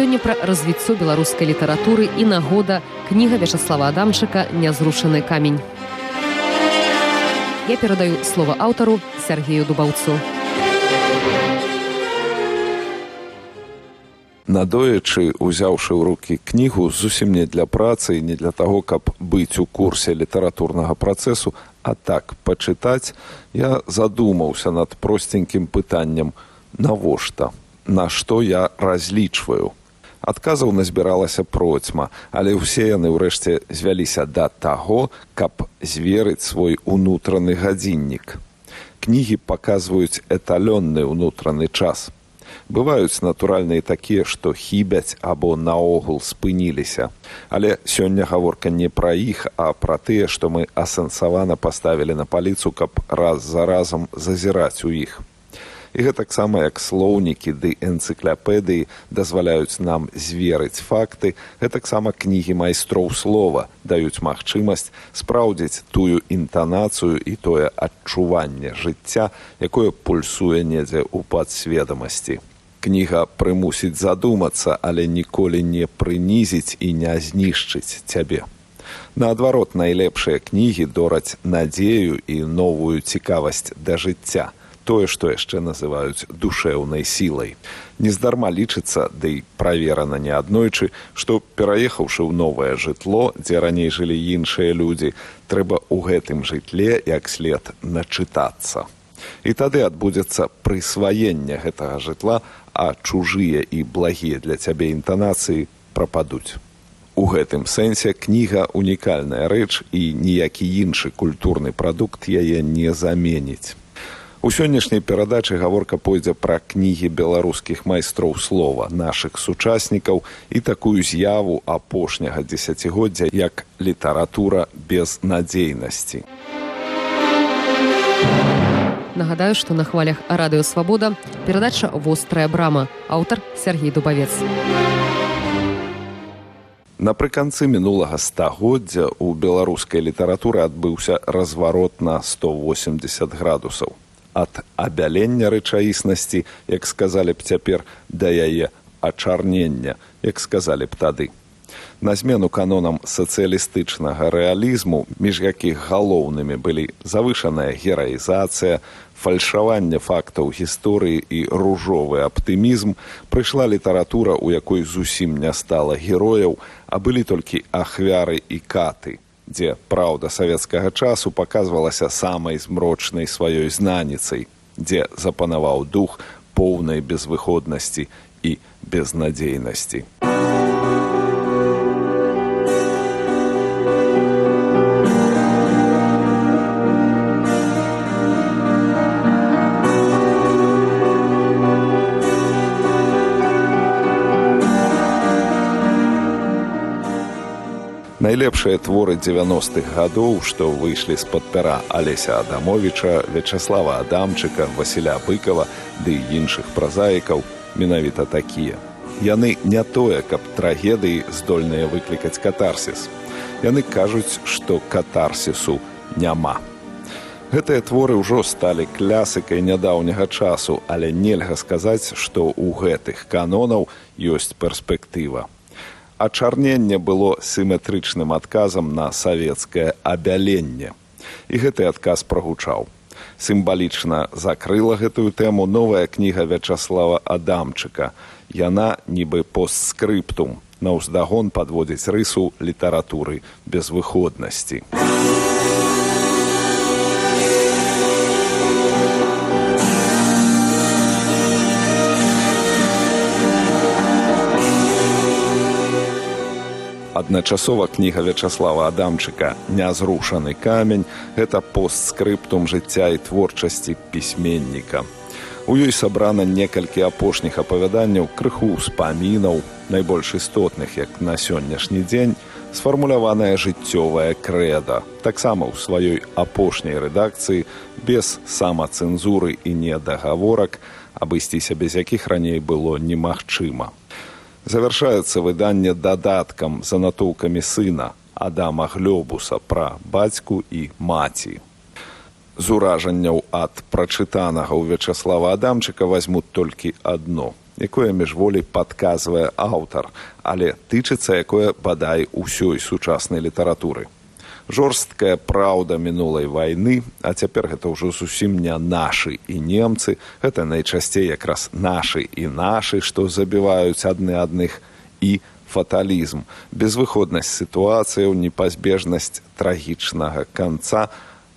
сёння пра развіццё беларускай літаратуры і нагода кніга вячаслава адамчыка нязрушаны камень я перадаю слова аўтару сергею дубаўцу. Надоечы узяўшы ў рукі кнігу зусім не для працы не для таго каб быць у курсе літаратурнага працэсу а так пачытаць я задумаўся над просценькім пытаннем навошта? На што я разлічваю адказаў назбіралася процьма але ўсе яны ўрэшце звяліся да таго каб зверыць свой унутраны гадзіннік. Кнігі паказваюць эталённы ўнутраны час. Бываюць натуральныя такія што хібяць або наогул спыніліся. Але сёння гаворка не пра іх а пра тыя што мы асэнсавана паставілі на паліцу каб раз за разам зазіраць у іх і гэтаксама як слоўнікі ды энцыкляпедыі дазваляюць нам зверыць факты гэтаксама кнігі майстроў слова даюць магчымасць спраўдзіць тую інтанацыю і тое адчуванне жыцця якое пульсуе недзе ў падсведамасці. Кніга прымусіць задумацца але ніколі не прынізіць і не знішчыць цябе. Наадварот найлепшыя кнігі дораць надзею і новую цікавасць да жыцця тое што яшчэ называюць душэўнай сілай нездарма лічыцца ды да праверана неаднойчы што пераехаўшы ў новае жытло дзе раней жылі іншыя людзі трэба ў гэтым жытле як след начытацца і тады адбудзецца прысваенне гэтага жытла а чужыя і благія для цябе інтанацыі прападуць. У гэтым сэнсе кніга унікальная рэч і ніякі іншы культурны прадукт яе не заменіць. У сённяшняй перадачы гаворка пойдзе пра кнігі беларускіх майстроў слова нашых сучаснікаў і такую з'яву апошняга дзесяцігоддзя як літаратура без надзейнасці. Нагадаю што на хвалях радыёвабода перадача вострая брама аўтар сергей дубавец. Напрыканцы мінулага стагоддзя у беларускай літаратуры адбыўся разварот на 180 градусаў ад абялення рэчаіснасці як сказалі б цяпер да яе ачарнення як сказалі б тады. На змену канонам сацыялістычнага рэалізму між якіх галоўнымі былі завышаная гераізацыя фальшаванне фактаў гісторыі і ружовы аптымізм прыйшла літаратура у якой зусім не стала герояў а былі толькі ахвяры і каты дзе праўда савецкага часу паказвалася самай змрочнай сваёй знаніцай дзе запанаваў дух поўнай безвыходнасці і безнадзейнасці. Найлепшыя творы 90-х гадоў што выйшлі з-пад пера алеся адамовича вячаслава адамчыка васіля быкова ды іншых празаікаў менавіта такія. Яны не тое каб трагедыі здольныя выклікаць катарсіс. Яны кажуць што катарсісу няма. Гэтыя творы ўжо сталі клясыкай нядаўняга часу але нельга сказаць што ў гэтых канонаў ёсць перспектыва ачарненне было сіметрычным адказам на савецкае абяленне і гэты адказ прагучаў. Сімвалічна закрыла гэтую тэму новая кніга вячаслава адамчыка. Яна нібы постскрыптум. На ўздагон падводзіць рысу літаратуры безвыходнасці. Адначасова кніга вячаслава адамчыка нязрушаны камень гэта постскрыптум жыцця і творчасці пісьменніка. У ёй сабрана некалькі апошніх апавяданняў крыху ўспамінаў найбольш істотных як на сённяшні дзень сфармуляваная жыццёвая крэда. Таксама ў сваёй апошняй рэдакцыі без самацэнзуры і недагаворак абысціся без якіх раней было немагчыма Завяршаецца выданне дадаткам з анатоўкамі сына Адама Глёбуса пра бацьку і маці. З уражанняў ад прачытанага ў Вячаслава Адамчыка возьмуць толькі адно. якое міжволі падказвае аўтар, але тычыцца якое бадай усёй сучаснай літаратуры. Жорсткая праўда мінулай вайны, а цяпер гэта ўжо зусім не нашы і немцы, гэта найчасцей якраз нашы і нашы, што забіваюць адны адных і фаталізм, безвыходнасць сітуацыяў, непазбежнасць трагічнага канца,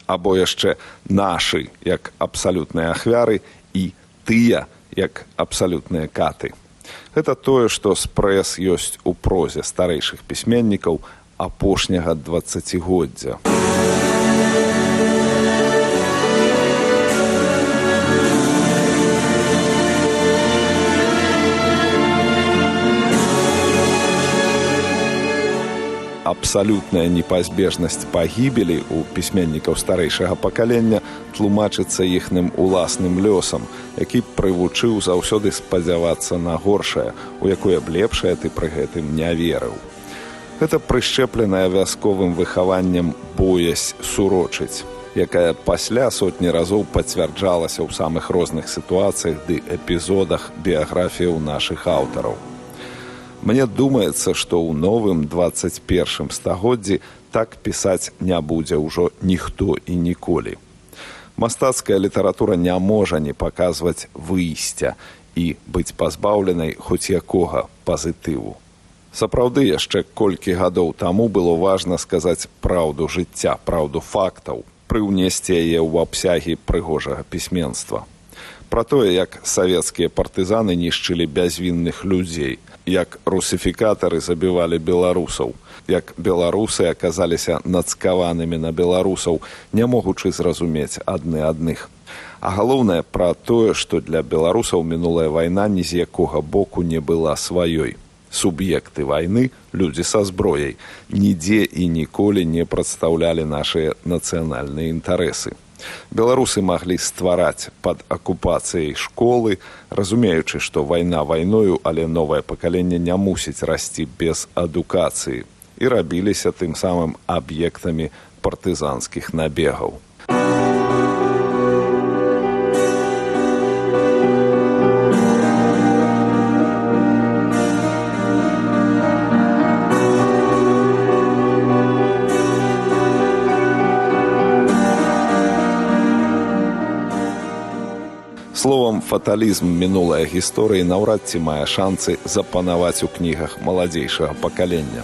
або яшчэ нашы як абсалютныя ахвяры і тыя як абсалютныя каты. Гэта тое, што спрэс ёсць у прозе старэйшых пісьменнікаў апошняга двацігоддзя. абсалютная непазбежнасць пагібелі ў пісьменнікаў старэйшага пакалення тлумачыцца іхным уласным лёсам, які прывучыў заўсёды спадзявацца на горшае, у якое б лепшае ты пры гэтым не верыў. Гэта прышчэпленая вясковым выхаваннем боязь сурочыць, якая пасля сотні разоў пацвярджалася ў самых розных сітуацыях ды эпізодах біяграфіяў нашых аўтараў. Мне думаецца, што ў новым 21 стагоддзі так пісаць не будзе ўжо ніхто і ніколі. Мастацкая літаратура не можа не паказваць выйсця і быць пазбаўленай хоць якога пазітыву. Сапраўды яшчэ колькі гадоў таму было важна сказаць праўду жыцця, праўду фактаў, прыўнесці яе ў абсягі прыгожага пісьменства. Пра тое, як савецкія партызаны нішчылі бязвінных людзей, як русіфікатары забівалі беларусаў як беларусы аказаліся нацкаванымі на беларусаў не могучы зразумець адны адных а галоўнае пра тое што для беларусаў мінулая вайна ні з якога боку не была сваёй суб'екты вайны людзі са зброяй нідзе і ніколі не прадстаўлялі нашыя нацыянальныя інтарэсы беларусы маглі ствараць пад акупацыяй школы разумеючы што вайна вайною але новае пакаленне не мусіць расці без адукацыі і рабіліся тым самым аб'ектамі партызанскіх набегаў фаталізм мінулай гісторыі наўрад ці мае шанцы запанаваць у кнігах маладзейшага пакалення.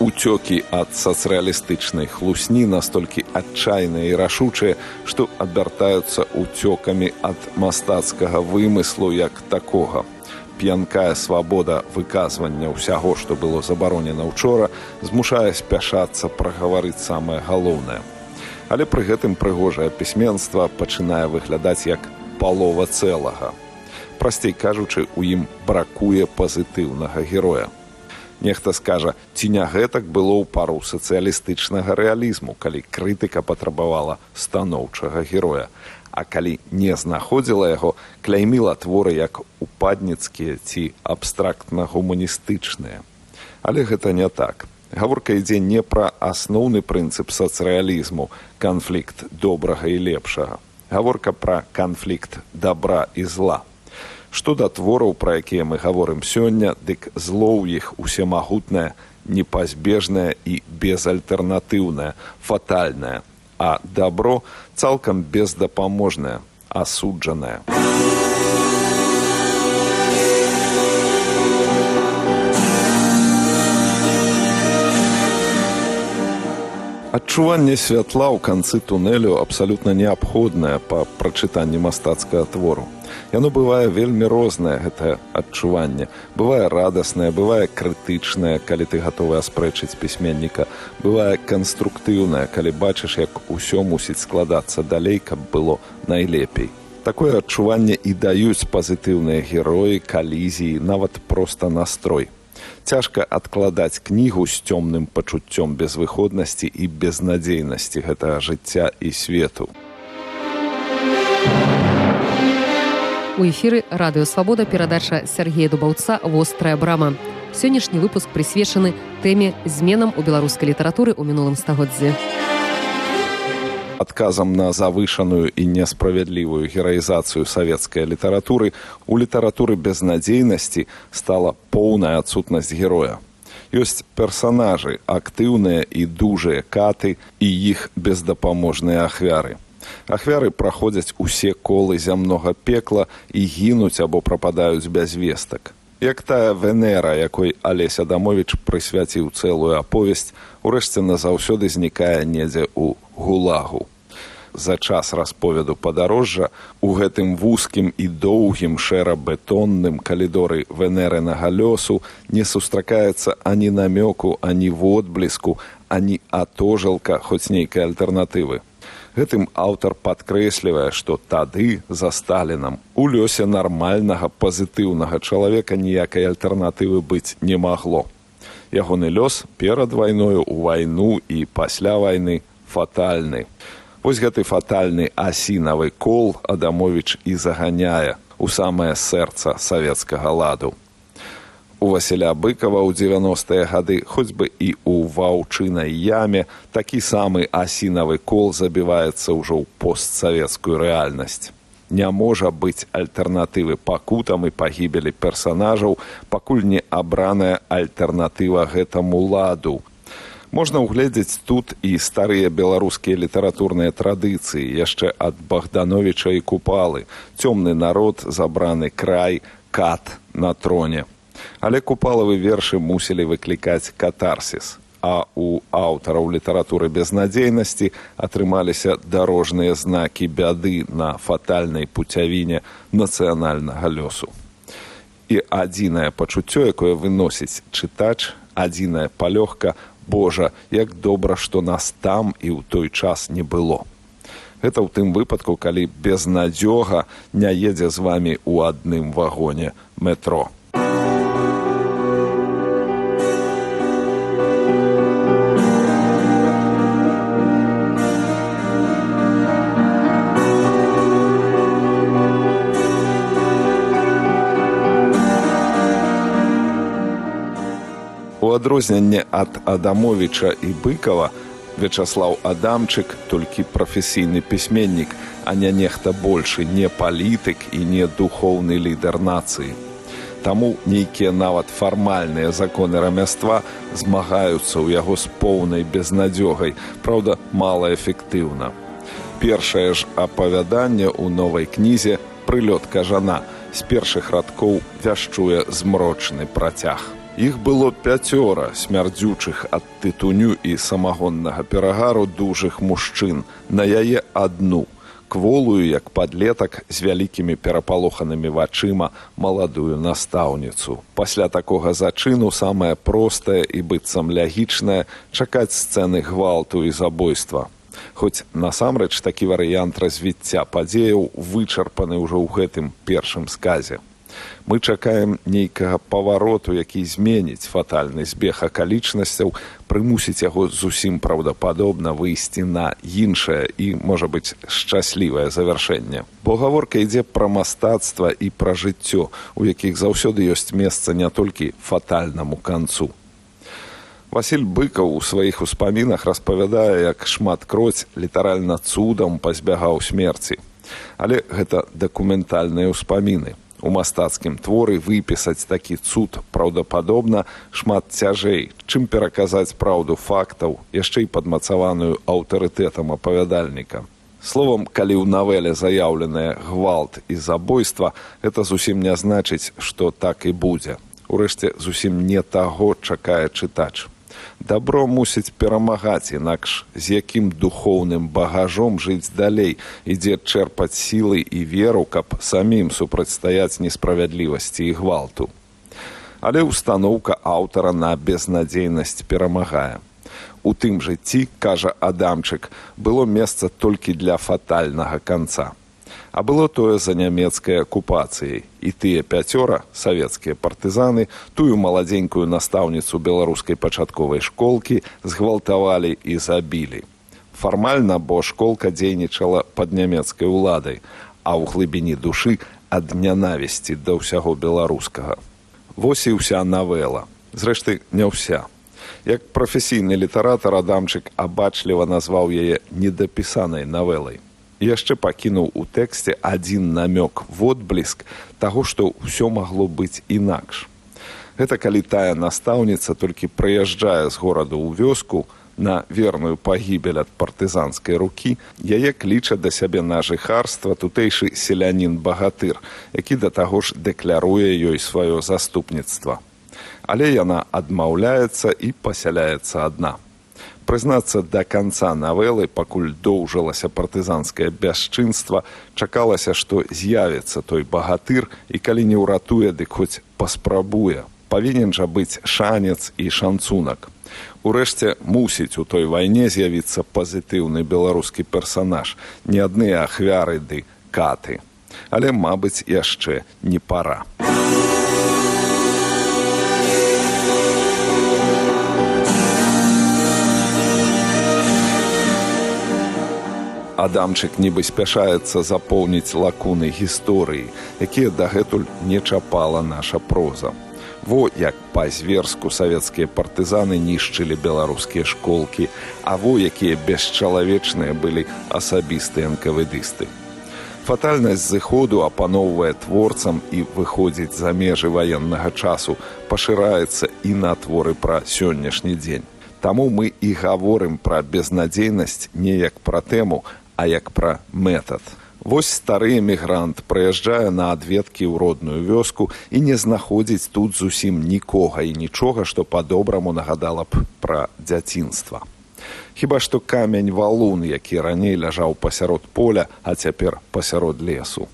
Уцёкі ад сацыялістычнай хлусні настолькі адчайныя і рашучыя што абяртаюцца уцёкамі ад мастацкага вымыслу як такога. П'янкая свабода выказвання ўсяго што было забаронена ўчора змушае спяшацца прагаварыць самае галоўнае. Але пры гэтым прыгожае пісьменства пачынае выглядаць як палова цэлага. Прасцей кажучы, у ім бракуе пазітыўнага героя. Нехта скажа, ці не гэтак было ў пару сацыялістычнага рэалізму, калі крытыка патрабавала станоўчага героя. А калі не знаходзіла яго, кляйміла творы як упадніцкія ці абстрактна-гуманістычныя. Але гэта не так. Гаворка ідзе не пра асноўны прынцып сацыялізму, канфлікт добрага і лепшага гаворка пра канфлікт добра і зла. Што да твораў, пра якія мы гаворым сёння, дык зло ў іх усемагутнае, непазбежнае і безальтэрнатыўнае, фатальнае, а дабро цалкам бездапаможнае, асуджанае. Адчуванне святла ў канцы тунелю абсалютна неабходнае па прачытанні мастацкага твору. Яно бывае вельмі рознае гэтае адчуванне. Бывае радаснае, бывае крытычнае, калі ты гатовы аспрэчыць пісьменніка, бывае канструктыўнае, калі бачыш, як усё мусіць складацца далей, каб было найлепей. Такое адчуванне і даюць пазітыўныя героі, калізіі, нават проста настрой цяжка адкладаць кнігу з цёмным пачуццём безвыходнасці і безнадзейнасці гэтага жыцця і свету. У эфіры радыёвабода перадача Сергея Дубаўца вострая брама. Сённяшні выпуск прысвечаны тэме зменам у беларускай літаратуры ў мінулым стагоддзі. Адказам на завышаную і несправядлівую гераізацыю савецкай літаратуры у літаратуры безнадзейнасці стала поўная адсутнасць героя. Ёсць персанажы актыўныя і дужыя каты і іх бездапаможныя ахвяры. Ахвяры праходзяць усе колы зямнога пекла і гінуць або прападаюць без вестак як тая венера якой алесь адамович прысвяціў цэлую аповесць урэшце назаўсёды знікае недзе ў гулагу за час расповеду падарожжа у гэтым вузкім і доўгім шэра-бетонным калідоры венерынага лёсу не сустракаецца ані намёку ані водбліску ані атожалка хоць нейкай альтэрнатывы. Гэтым аўтар падкрэслівае што тады за сталінам у лёсе нармальнага пазітыўнага чалавека ніякай альтэрнатывы быць не магло. Ягоны лёс перад вайною у вайну і пасля вайны фатальны вось гэты фатальны асінавы кол адамович і заганяе у самае сэрца савецкага ладу у Васіля быкова ў 90-е гады хоць бы і ў ваўчынай яме такі самы асінавы кол забіваецца ўжо ў постсавецкую рэальнасць. Не можа быць альтэрнатывы пакутам і пагібелі персанажаў, пакуль не абраная альтэрнатыва гэтаму ладу. Можна ўгледзець тут і старыя беларускія літаратурныя традыцыі яшчэ ад Богдановича і купалы, цёмны народ, забраны край, кат на троне. Але купалавы вершы мусілі выклікаць катарсіс а у аўтараў літаратуры безнадзейнасці атрымаліся дарожныя знакі бяды на фатальнай пуцявіне нацыянальнага лёсу. І адзінае пачуццё якое выносіць чытач адзіная палёгка божа як добра што нас там і ў той час не было. Гэта ў тым выпадку калі безнадзёга не едзе з вамі ў адным вагоне метро адрозненне ад адамовича і быкова вячаслаў адамчык толькі прафесійны пісьменнік а не нехта большы не палітык і не духоўны лідар нацыі. Таму нейкія нават фармальныя законы рамяства змагаюцца ў яго з поўнай безнадзёгай праўда малаэфектыўна. Першае ж апавяданне ў новай кнізе прылёт кажана. З першых радкоў вяшчуе змрочны працяг Іх было пяцёра смярдзючых ад тытуню і самагоннага перагару дужых мужчын, на яе адну, кволую як падлетак з вялікімі перапалоханымі вачыма маладую настаўніцу. Пасля такога зачыну самае простае і быццам лягічнае чакаць сцэны гвалту і забойства. Хоць насамрэч такі варыянт развіцця падзеяў вычарпаны ўжо ў гэтым першым сказе мы чакаем нейкага павароту які зменіць фатальны збег акалічнасцяў прымусіць яго зусім праўдападобна выйсці на іншае і можа быць шчаслівае завяршэнне. Бо гаворка ідзе пра мастацтва і пра жыццё у якіх заўсёды ёсць месца не толькі фатальнаму канцу. Васіль быкаў у сваіх успамінах распавядае як шмат кроць літаральна цудам пазбягаў смерці. Але гэта дакументальныя ўспаміны У мастацкім творы выпісаць такі цуд праўдападобна шмат цяжэй, чым пераказаць праўду фактаў, яшчэ і падмацаваную аўтарытэтам апавядальніка. Словам, калі ў навеле заяўленае гвалт і забойства, гэта зусім не значыць, што так і будзе. Урэшце зусім не таго чакае чытач дабро мусіць перамагаць інакш з якім духоўным багажом жыць далей. Ідзе чэрпаць сілы і веру каб самім супрацьстаяць несправядлівасці і гвалту. Але установка аўтара на безнадзейнасць перамагае. У тым жыцці кажа адамчык было месца толькі для фатальнага канца а было тое за нямецкай акупацыяй. І тыя пяцёра савецкія партызаны тую маладзенькую настаўніцу беларускай пачатковай школкі згвалтавалі і забілі. Фармальна бо школка дзейнічала пад нямецкай уладай а ў глыбіні душы ад нянавісці да ўсяго беларускага. Вось і ўся навела зрэшты не ўся. Як прафесійны літаратар адамчык абачліва назваў яе недапісанай навелай. Яшчэ пакінуў у тэксце адзін намёк водбліск таго, што ўсё магло быць інакш. Гэта калі тая настаўніца толькі прыязджае з гораду ў вёску, на верную пагібель ад партызанскай рукі яе кліча да сябе на жыхарства тутэйшы селянін багатыр які да таго ж дэкляруе ёй сваё заступніцтва але яна адмаўляецца і пасяляецца адна прызнацца да канца навелы пакуль доўжылася партызанскае бясчынства чакалася што з'явіцца той багатыр і калі не ўратуе дык хоць паспрабуе павінен жа быць шанец і шанцунак Урэшце мусіць у той вайне з'явіцца пазітыўны беларускі персанаж, не адныя ахвяры ды каты. Але, мабыць, яшчэ не пара. Адамчык нібы спяшаецца запоўніць лакуны гісторыі, якія дагэтуль не чапала наша проза. Во як па-зверску савецкія партызаны нішчылі беларускія школкі, а во якія бесчалавечныя былі асабістыя энкавыдысты. Фатальнасць зыходу апаноўвае творцам і выходзіць за межы ваеннага часу, пашыраецца і на творы пра сённяшні дзень. Таму мы і гаворым пра безнадзейнасць не як пра тэму, а як пра метад. Вось стары эмігрант прыязджае на адведкі ў родную вёску і не знаходзіць тут зусім нікога і нічога, што па-добраму нагадала б пра дзяцінства. Хіба што камень валун, які раней ляжаў пасярод поля, а цяпер пасярод лесу.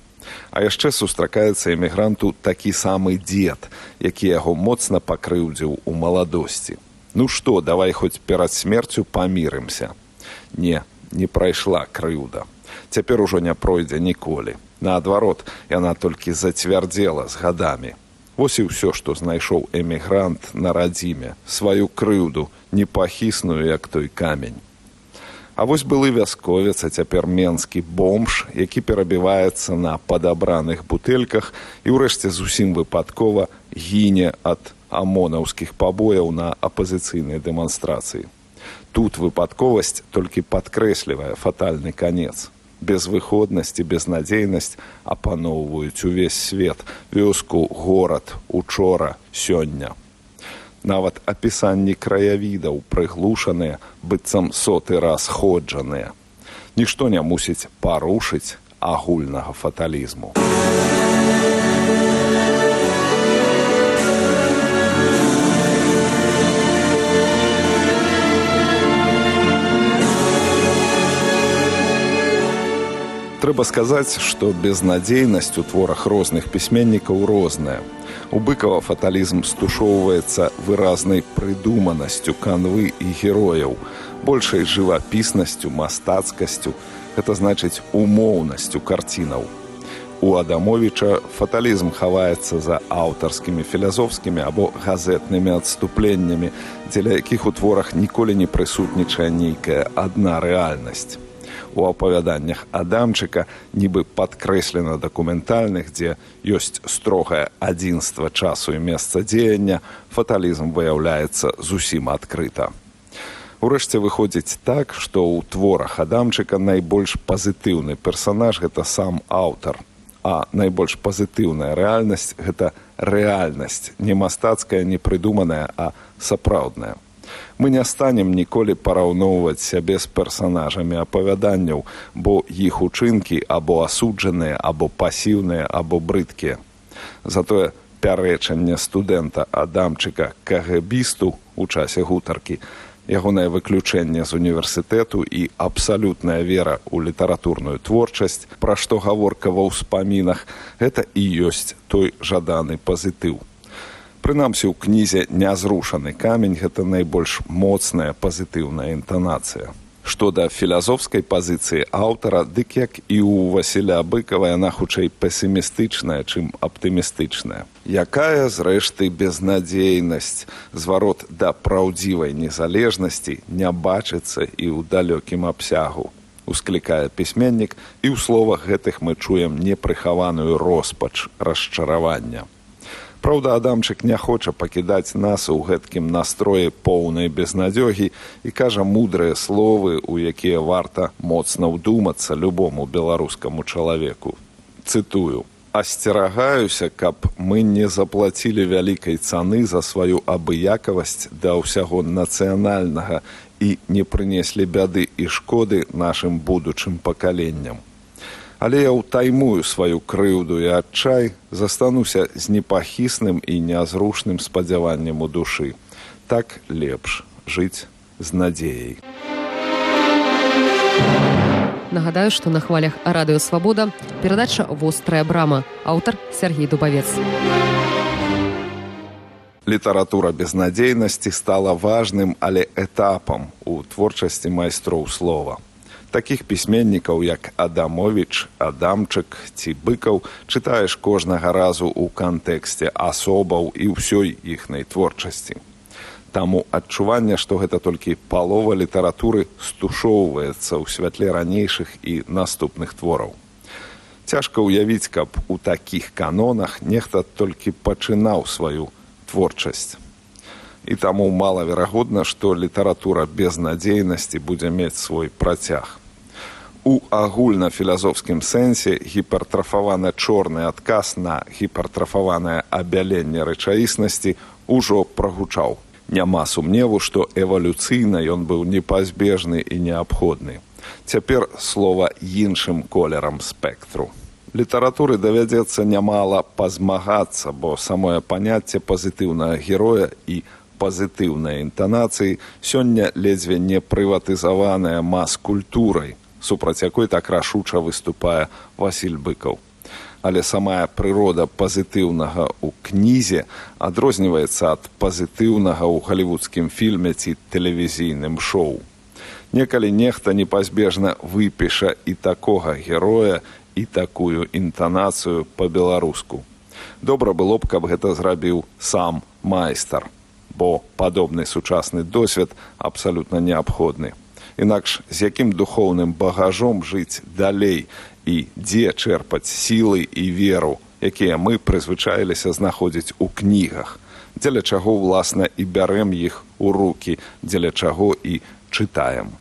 А яшчэ сустракаецца эмігранту такі самы дзед, які яго моцна пакрыўдзіў у маладосці. Ну што, давай хоць перад смерцю памірымся. Не, не прайшла крыўда цяпер ужо не пройдзе ніколі. Наадварот, яна толькі зацвярдзела з гадамі. Вось і ўсё, што знайшоў эмігрант на радзіме, сваю крыўду, непахісную, як той камень. А вось былы вясковец, а цяпер менскі бомж, які перабіваецца на падабраных бутэльках і ўрэшце зусім выпадкова гіне ад амонаўскіх пабояў на апазіцыйнай дэманстрацыі. Тут выпадковасць толькі падкрэслівае фатальны канец безвыходнасць і безнадзейнасць апаноўваюць увесь свет. Вёску горад учора сёння. Нават апісанні краявідаў прыглушаныя быццам соты раз ходжаныя нішто не мусіць парушыць агульнага фаталізму. Трэба сказаць што безнадзейнасць у творах розных пісьменнікаў розная. У быкава фаталізм стушоўваецца выразнай прыдуманасцю канвы і герояў большай жывапіснасцю мастацкасцю это значыць умоўнасцю карцінаў. У адамовіча фаталізм хаваецца за аўтарскімі філязофскімі або газетнымі адступленнямі дзеля якіх у творах ніколі не прысутнічае нейкая адна рэальнасць у апавяданнях адамчыка нібы падкрэслена дакументальных дзе ёсць строгае адзінства часу і месца дзеяння фаталізм выяўляецца зусім адкрыта. Урэшце выходзіць так што ў творах адамчыка найбольш пазітыўны персанаж гэта сам аўтар. А найбольш пазітыўная рэальнасць гэта рэальнасць. Не мастацкая не прыдуманая а сапраўдная мы не станем ніколі параўноўваць сябе з персанажамі апавяданняў, бо іх учынкі або асуджаныя або пасіўныя або брыдкія. Затое пярэчанне студэнта адамчыка кагбісту у часе гутаркі ягонае выключэнне з універсітэту і абсалютная вера ў літаратурную творчасць, пра што гаворка ва ўспамінах, гэта і ёсць той жаданы пазітыў прынамсі ў кнізе нязрушаны камень гэта найбольш моцная пазітыўная інтанацыя. Што да філазофскай пазіцыі аўтара дык як і ў васіля быкава яна хутчэй песімістычная чым аптымістычная. Якая зрэшты безнадзейнасць? Зварот да праўдзівай незалежнасці не бачыцца і ў далёкім абсягу усклікае пісьменнік і ў словах гэтых мы чуем непрыхаваную роспач расчаравання Праўда, Адамчык не хоча пакідаць нас у гэткім настроі поўнай безнадзёгі і кажа мудрыя словы, у якія варта моцна ўдумацца любому беларускаму чалавеку. Цытую: асцерагаюся, каб мы не заплацілі вялікай цаны за сваю абыякавасць да ўсяго нацыянальнага і не прынеслі бяды і шкоды нашым будучым пакаленням але я ўтаймую сваю крыўду і адчай застануся з непахісным і нязрушным спадзяваннем у душы. Так лепш жыць з надзеяй. Нагадаю што на хвалях радыёвабода перадача вострая брама аўтар сергей дубавец. Літаратура безнадзейнасці стала важным але этапам у творчасці майстроў слова такіх пісьменнікаў як адамович адамчык ці быкаў чытаеш кожнага разу ў кантэксце асобаў і ўсёй іхнай творчасці. Таму адчуванне што гэта толькі палова літаратуры стушоўваецца ў святле ранейшых і наступных твораў. Цяжка ўявіць каб у такіх канонах нехта толькі пачынаў сваю творчасць і таму малаверагодна, што літаратура безнадзейнасці будзе мець свой працяг. У агульнафілазофскім сэнсе гіпертрафаваны чорны адказ на гіпертрафаванае абяленне рэчаіснасці ўжо прагучаў. Няма сумневу, што эвалюцыйна ён быў непазбежны і неабходны. Цяпер слова іншым колерам спектру. Літаратуры давядзецца нямала пазмагацца, бо самое паняцце пазітыўнага героя і пазітыўнай інтанацыі сёння ледзьве не прыватызаваная мас-культурай, супраць якой так рашуча выступае Васіль быкаў. Але самая прырода пазітыўнага ў кнізе адрозніваецца ад пазітыўнага ў галівудскім фільме ці тэлевізійным шоу. Некалі нехта непазбежна выпіша і такога героя і такую інтанацыю па-беларуску. Добра было б, каб гэта зрабіў сам майстар бо падобны сучасны досвед абсалютна неабходны. Інакш з якім духоўным багажом жыць далей і дзе чэрпаць сілы і веру, якія мы прызвычаіліся знаходзіць у кнігах, дзеля чаго ўласна і бярэм іх у руки, дзеля чаго і чытаем.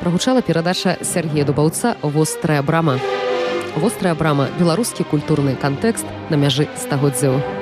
Прагучала перадача Сергея Дубаўца вострая брама вострая брама беларускі культурны кантэкст на мяжы стагоддзяў